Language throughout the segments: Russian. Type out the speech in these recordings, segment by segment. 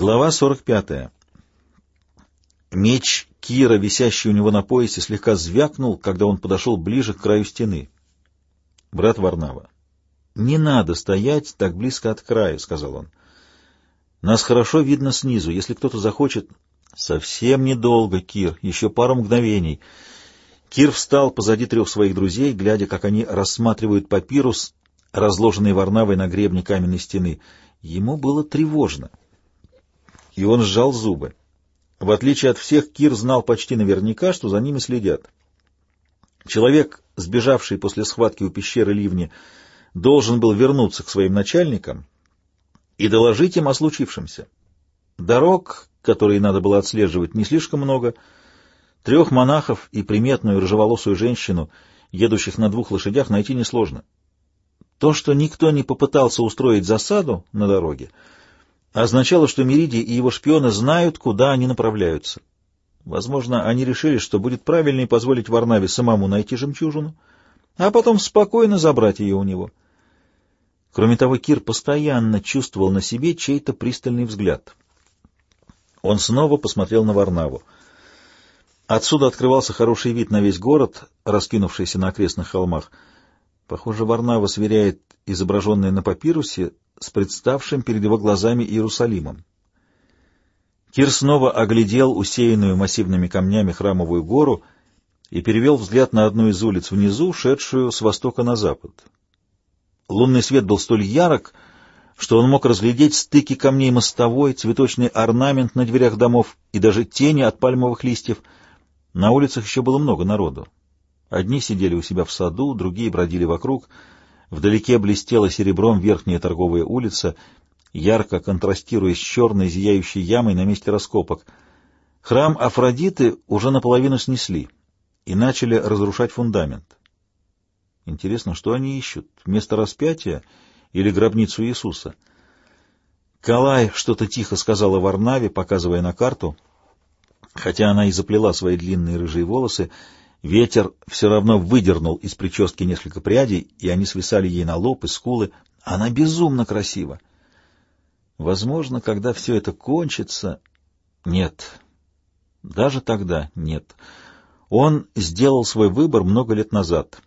Глава 45. Меч Кира, висящий у него на поясе, слегка звякнул, когда он подошел ближе к краю стены. — Брат Варнава, не надо стоять так близко от края, — сказал он. — Нас хорошо видно снизу. Если кто-то захочет... — Совсем недолго, Кир, еще пару мгновений. Кир встал позади трех своих друзей, глядя, как они рассматривают папирус, разложенный Варнавой на гребне каменной стены. Ему было тревожно и он сжал зубы. В отличие от всех, Кир знал почти наверняка, что за ними следят. Человек, сбежавший после схватки у пещеры Ливни, должен был вернуться к своим начальникам и доложить им о случившемся. Дорог, которые надо было отслеживать, не слишком много. Трех монахов и приметную рыжеволосую женщину, едущих на двух лошадях, найти несложно. То, что никто не попытался устроить засаду на дороге, — означало, что Мериди и его шпионы знают, куда они направляются. Возможно, они решили, что будет правильнее позволить Варнаве самому найти жемчужину, а потом спокойно забрать ее у него. Кроме того, Кир постоянно чувствовал на себе чей-то пристальный взгляд. Он снова посмотрел на Варнаву. Отсюда открывался хороший вид на весь город, раскинувшийся на окрестных холмах. Похоже, Варнава сверяет изображенное на папирусе с представшим перед его глазами Иерусалимом. Кир снова оглядел усеянную массивными камнями храмовую гору и перевел взгляд на одну из улиц внизу, шедшую с востока на запад. Лунный свет был столь ярок, что он мог разглядеть стыки камней мостовой, цветочный орнамент на дверях домов и даже тени от пальмовых листьев. На улицах еще было много народу. Одни сидели у себя в саду, другие бродили вокруг — Вдалеке блестела серебром верхняя торговая улица, ярко контрастируя с черной зияющей ямой на месте раскопок. Храм Афродиты уже наполовину снесли и начали разрушать фундамент. Интересно, что они ищут? Место распятия или гробницу Иисуса? Калай что-то тихо сказала Варнаве, показывая на карту. Хотя она и заплела свои длинные рыжие волосы, Ветер все равно выдернул из прически несколько прядей, и они свисали ей на лоб и скулы. Она безумно красива. Возможно, когда все это кончится... Нет. Даже тогда нет. Он сделал свой выбор много лет назад.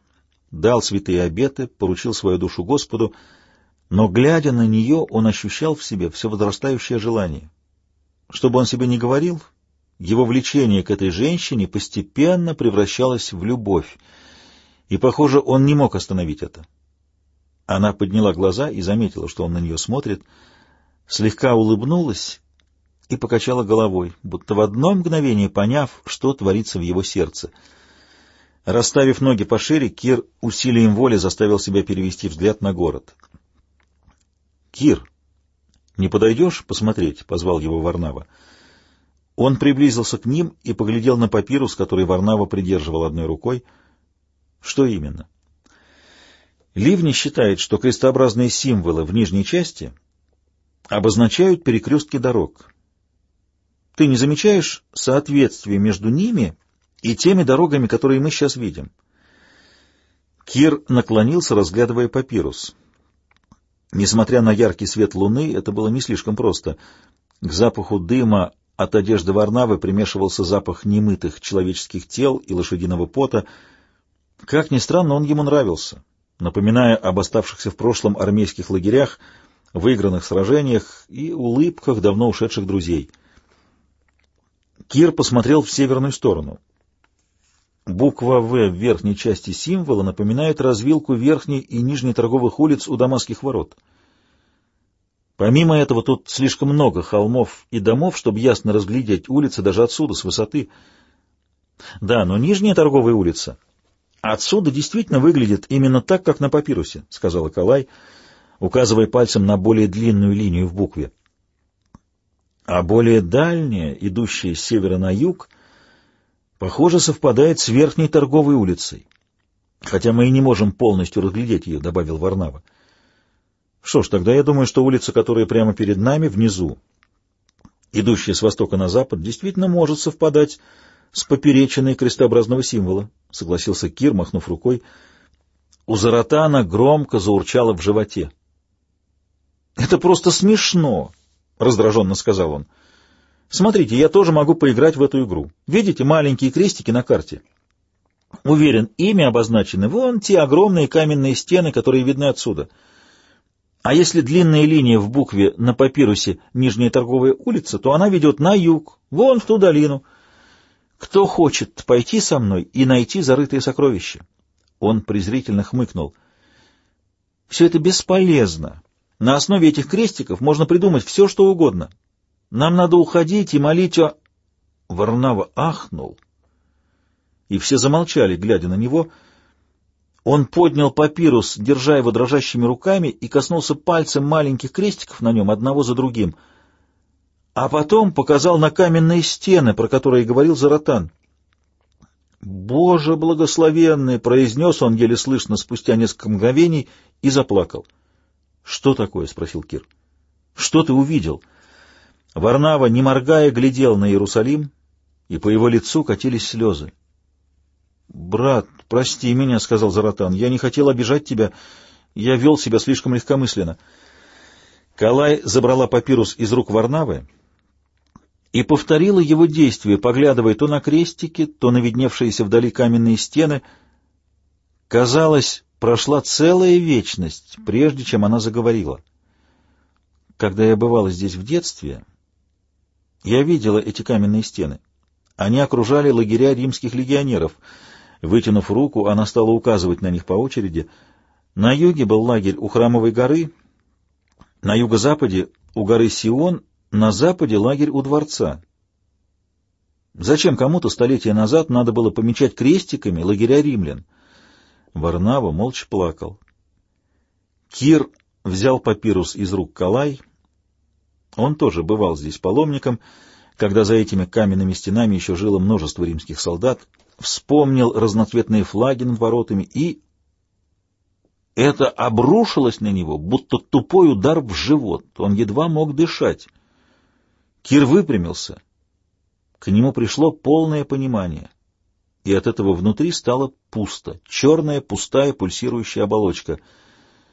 Дал святые обеты, поручил свою душу Господу, но, глядя на нее, он ощущал в себе все возрастающее желание. Что бы он себе ни говорил, его влечение к этой женщине постепенно превращалось в любовь, и, похоже, он не мог остановить это. Она подняла глаза и заметила, что он на нее смотрит, слегка улыбнулась и покачала головой, будто в одно мгновение поняв, что творится в его сердце. Расставив ноги пошире, Кир усилием воли заставил себя перевести взгляд на город. «Кир, не подойдешь посмотреть?» — позвал его Варнава. Он приблизился к ним и поглядел на папирус, который Варнава придерживал одной рукой. Что именно? Ливни считает, что крестообразные символы в нижней части обозначают перекрестки дорог. Ты не замечаешь соответствия между ними и теми дорогами, которые мы сейчас видим? Кир наклонился, разглядывая папирус. Несмотря на яркий свет луны, это было не слишком просто. К запаху дыма от одежды Варнавы примешивался запах немытых человеческих тел и лошадиного пота. Как ни странно, он ему нравился, напоминая об оставшихся в прошлом армейских лагерях, выигранных сражениях и улыбках давно ушедших друзей. Кир посмотрел в северную сторону. Буква «В» в верхней части символа напоминает развилку верхней и нижней торговых улиц у Дамасских ворот — Помимо этого, тут слишком много холмов и домов, чтобы ясно разглядеть улицы даже отсюда, с высоты. Да, но нижняя торговая улица отсюда действительно выглядит именно так, как на папирусе, — сказала Калай, указывая пальцем на более длинную линию в букве. А более дальняя, идущая с севера на юг, похоже, совпадает с верхней торговой улицей. Хотя мы и не можем полностью разглядеть ее, — добавил Варнава. Что ж, тогда я думаю, что улица, которая прямо перед нами, внизу, идущая с востока на запад, действительно может совпадать с поперечиной крестообразного символа, — согласился Кир, махнув рукой. У Заратана громко заурчало в животе. — Это просто смешно! — раздраженно сказал он. «Смотрите, я тоже могу поиграть в эту игру. Видите маленькие крестики на карте?» Уверен, ими обозначены вон те огромные каменные стены, которые видны отсюда. А если длинная линия в букве на папирусе «Нижняя торговая улица», то она ведет на юг, вон в ту долину. Кто хочет пойти со мной и найти зарытые сокровища? Он презрительно хмыкнул. Все это бесполезно. На основе этих крестиков можно придумать все, что угодно. Нам надо уходить и молить о... Варнава ахнул и все замолчали, глядя на него. Он поднял папирус, держа его дрожащими руками, и коснулся пальцем маленьких крестиков на нем, одного за другим. А потом показал на каменные стены, про которые говорил Заратан. «Боже благословенный!» — произнес он еле слышно спустя несколько мгновений и заплакал. «Что такое?» — спросил Кир. «Что ты увидел?» Варнава, не моргая, глядел на Иерусалим, и по его лицу катились слезы. «Брат, прости меня», — сказал Заратан. «Я не хотел обижать тебя. Я вел себя слишком легкомысленно». Калай забрала папирус из рук Варнавы и повторила его действие, поглядывая то на крестики, то на видневшиеся вдали каменные стены. Казалось, прошла целая вечность, прежде чем она заговорила. Когда я бывала здесь в детстве, я видела эти каменные стены. Они окружали лагеря римских легионеров — Вытянув руку, она стала указывать на них по очереди. На юге был лагерь у Храмовой горы, на юго-западе — у горы Сион, на западе — лагерь у дворца. Зачем кому-то столетия назад надо было помечать крестиками лагеря римлян? Варнава молча плакал. Кир взял папирус из рук Калай. Он тоже бывал здесь паломником, когда за этими каменными стенами еще жило множество римских солдат — вспомнил разноцветные флаги над воротами и... Это обрушилось на него, будто тупой удар в живот. Он едва мог дышать. Кир выпрямился. К нему пришло полное понимание. И от этого внутри стало пусто. Черная, пустая, пульсирующая оболочка.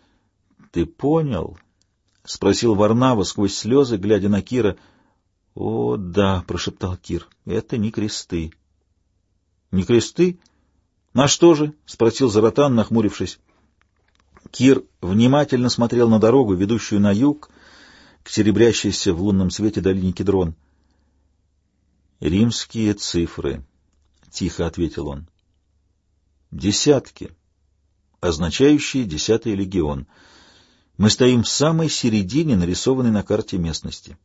— Ты понял? — спросил Варнава сквозь слезы, глядя на Кира. — О, да, — прошептал Кир, — это не кресты. Не кресты? На что же? — спросил Заратан, нахмурившись. Кир внимательно смотрел на дорогу, ведущую на юг, к серебрящейся в лунном свете долине Кедрон. «Римские цифры», — тихо ответил он. «Десятки, означающие десятый легион. Мы стоим в самой середине нарисованной на карте местности».